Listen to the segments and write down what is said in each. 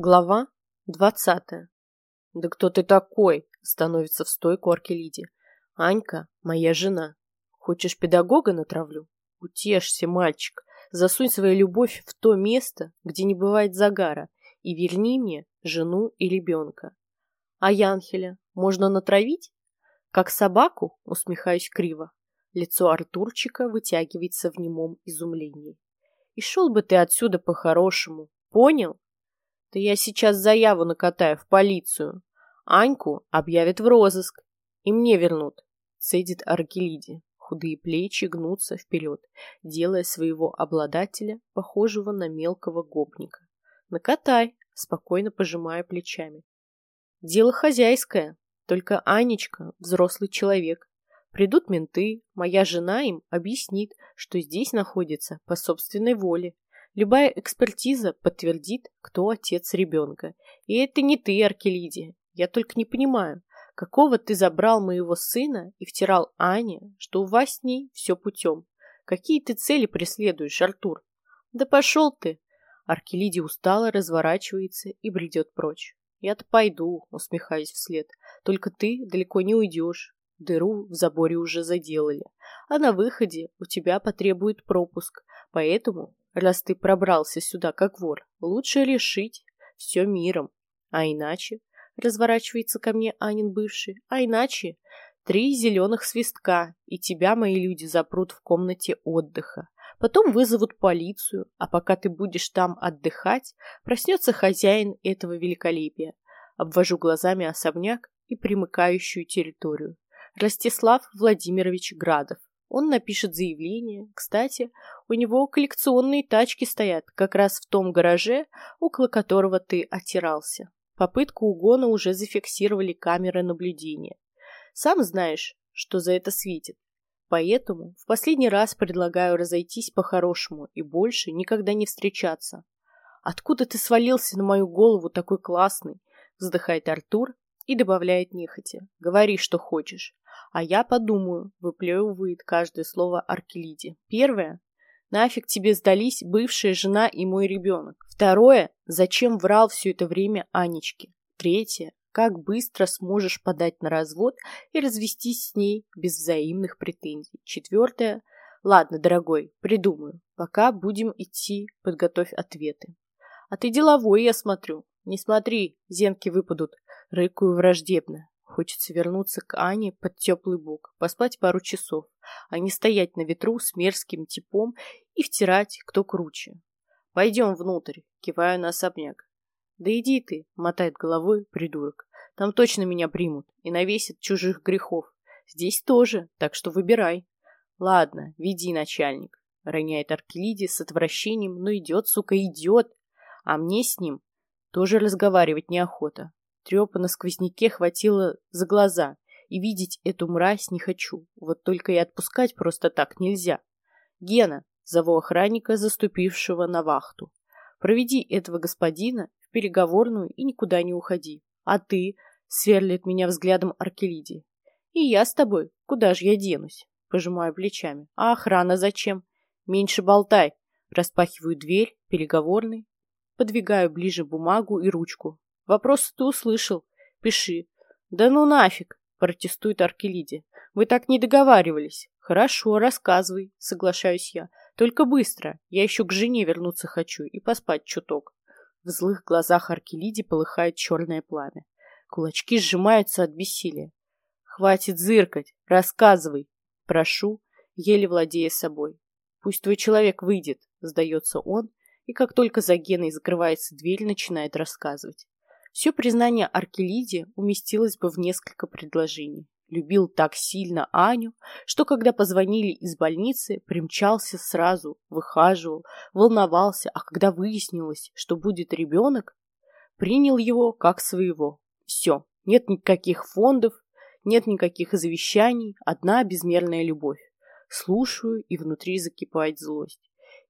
Глава двадцатая. «Да кто ты такой?» – становится в стойку Аркелиди. «Анька – моя жена. Хочешь педагога натравлю? Утешься, мальчик. Засунь свою любовь в то место, где не бывает загара, и верни мне жену и ребенка. А Янхеля можно натравить? Как собаку?» – усмехаюсь криво. Лицо Артурчика вытягивается в немом изумлении. «И шел бы ты отсюда по-хорошему, понял?» Да я сейчас заяву накатаю в полицию. Аньку объявят в розыск. И мне вернут. Цедит Аркелиди. Худые плечи гнутся вперед, делая своего обладателя похожего на мелкого гопника. Накатай, спокойно пожимая плечами. Дело хозяйское, только Анечка взрослый человек. Придут менты, моя жена им объяснит, что здесь находится по собственной воле, Любая экспертиза подтвердит, кто отец ребенка. И это не ты, Аркелидия. Я только не понимаю, какого ты забрал моего сына и втирал Ане, что у вас с ней все путем. Какие ты цели преследуешь, Артур? Да пошел ты! Аркелидия устало разворачивается и бредет прочь. Я-то пойду, усмехаясь вслед. Только ты далеко не уйдешь. Дыру в заборе уже заделали. А на выходе у тебя потребует пропуск. Поэтому раз ты пробрался сюда как вор, лучше решить все миром. А иначе, разворачивается ко мне Анин бывший, а иначе три зеленых свистка, и тебя мои люди запрут в комнате отдыха. Потом вызовут полицию, а пока ты будешь там отдыхать, проснется хозяин этого великолепия. Обвожу глазами особняк и примыкающую территорию. Ростислав Владимирович Градов. Он напишет заявление. Кстати, у него коллекционные тачки стоят как раз в том гараже, около которого ты оттирался. Попытку угона уже зафиксировали камеры наблюдения. Сам знаешь, что за это светит. Поэтому в последний раз предлагаю разойтись по-хорошему и больше никогда не встречаться. Откуда ты свалился на мою голову такой классный? Вздыхает Артур и добавляет нехотя. Говори, что хочешь. А я подумаю, выплевывает каждое слово Аркелиде. Первое. Нафиг тебе сдались бывшая жена и мой ребенок. Второе. Зачем врал все это время Анечке? Третье. Как быстро сможешь подать на развод и развестись с ней без взаимных претензий? Четвертое. Ладно, дорогой, придумаю. Пока будем идти, подготовь ответы. А ты деловой, я смотрю. Не смотри, зенки выпадут. Рыкаю враждебно. Хочется вернуться к Ане под теплый бок, поспать пару часов, а не стоять на ветру с мерзким типом и втирать, кто круче. «Пойдем внутрь», — киваю на особняк. «Да иди ты», — мотает головой придурок. «Там точно меня примут и навесят чужих грехов. Здесь тоже, так что выбирай». «Ладно, веди, начальник», — роняет Аркелиди с отвращением, но идет, сука, идет. А мне с ним тоже разговаривать неохота. Трепа на сквозняке хватило за глаза, и видеть эту мразь не хочу. Вот только и отпускать просто так нельзя. Гена, зову охранника, заступившего на вахту. Проведи этого господина в переговорную и никуда не уходи. А ты, сверлит меня взглядом Аркелиди. И я с тобой, куда же я денусь? Пожимаю плечами. А охрана зачем? Меньше болтай. Распахиваю дверь, переговорный, подвигаю ближе бумагу и ручку. Вопросы ты услышал. Пиши. Да ну нафиг, протестует Аркелиди. Вы так не договаривались. Хорошо, рассказывай, соглашаюсь я. Только быстро. Я еще к жене вернуться хочу и поспать чуток. В злых глазах Аркелиди полыхает черное пламя. Кулачки сжимаются от бессилия. Хватит зыркать, рассказывай. Прошу, еле владея собой. Пусть твой человек выйдет, сдается он, и как только за Геной закрывается дверь, начинает рассказывать. Все признание Аркелиде уместилось бы в несколько предложений. Любил так сильно Аню, что когда позвонили из больницы, примчался сразу, выхаживал, волновался, а когда выяснилось, что будет ребенок, принял его как своего. Все, нет никаких фондов, нет никаких завещаний, одна безмерная любовь. Слушаю, и внутри закипает злость.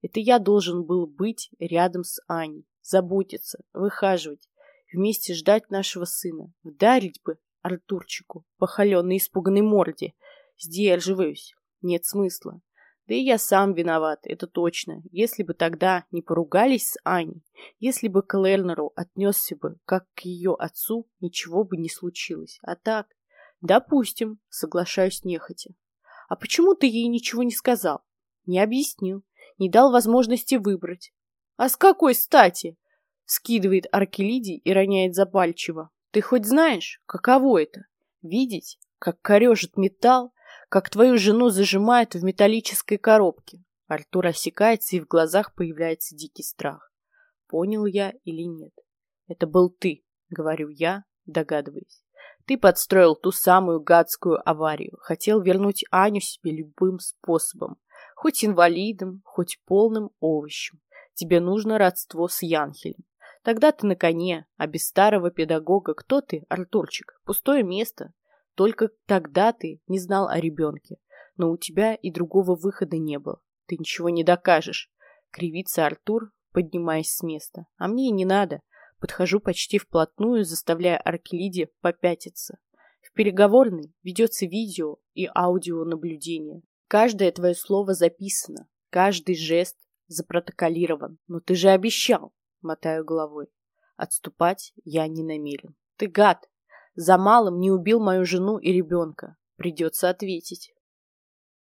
Это я должен был быть рядом с Аней, заботиться, выхаживать, вместе ждать нашего сына. Вдарить бы Артурчику по холеной испуганной морде. Сдерживаюсь. Нет смысла. Да и я сам виноват, это точно. Если бы тогда не поругались с Аней, если бы к Лернеру отнесся бы, как к ее отцу, ничего бы не случилось. А так, допустим, соглашаюсь нехотя. А почему ты ей ничего не сказал? Не объяснил, не дал возможности выбрать. А с какой стати? Скидывает Аркелидий и роняет запальчиво. Ты хоть знаешь, каково это? Видеть, как корежит металл, как твою жену зажимают в металлической коробке. Артур осекается, и в глазах появляется дикий страх. Понял я или нет? Это был ты, говорю я, догадываясь. Ты подстроил ту самую гадскую аварию. Хотел вернуть Аню себе любым способом. Хоть инвалидом, хоть полным овощем. Тебе нужно родство с Янхелем. Тогда ты на коне, а без старого педагога кто ты, Артурчик? Пустое место. Только тогда ты не знал о ребенке, но у тебя и другого выхода не было. Ты ничего не докажешь. Кривится Артур, поднимаясь с места. А мне и не надо. Подхожу почти вплотную, заставляя Аркелиде попятиться. В переговорной ведется видео и аудионаблюдение. Каждое твое слово записано, каждый жест запротоколирован. Но ты же обещал, мотаю головой. Отступать я не намерен. Ты гад, за малым не убил мою жену и ребенка. Придется ответить.